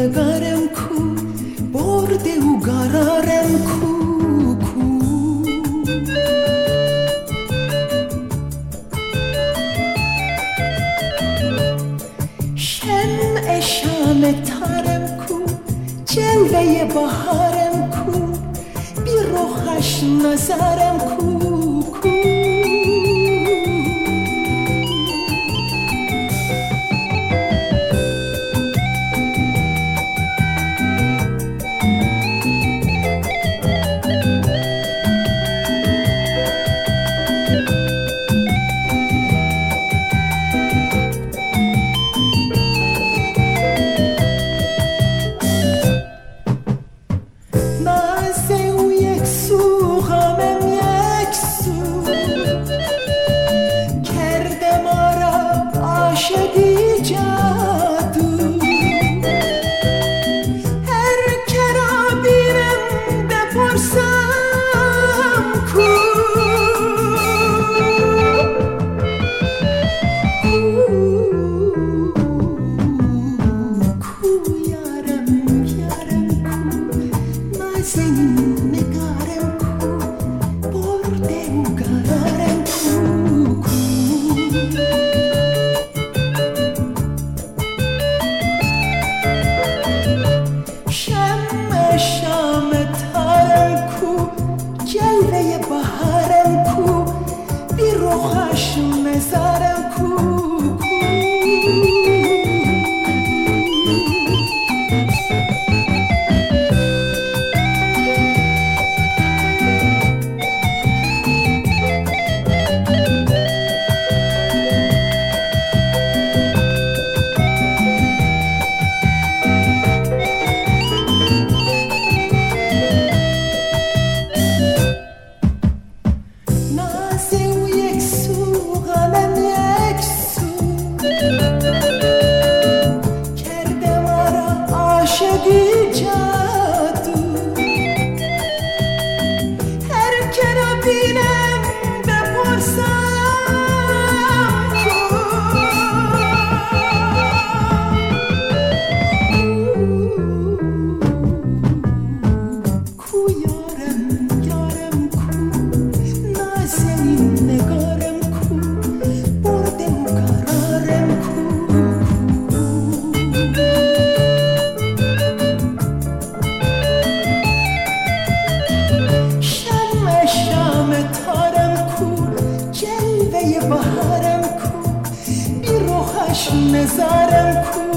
نگارم کو برده و قرارم کو شمع شام تارم کو جلوه بهارم کو بی روخش نظرم کو. عاشقی جان. singing, me God mezarım kum